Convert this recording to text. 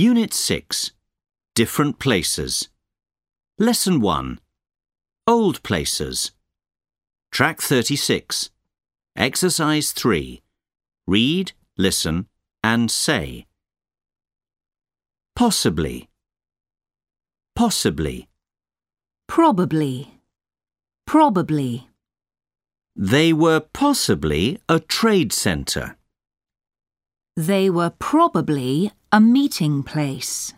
Unit 6 Different Places. Lesson 1 Old Places. Track 36. Exercise 3. Read, listen, and say. Possibly. Possibly. Probably. Probably. They were possibly a trade centre. They were probably a meeting place.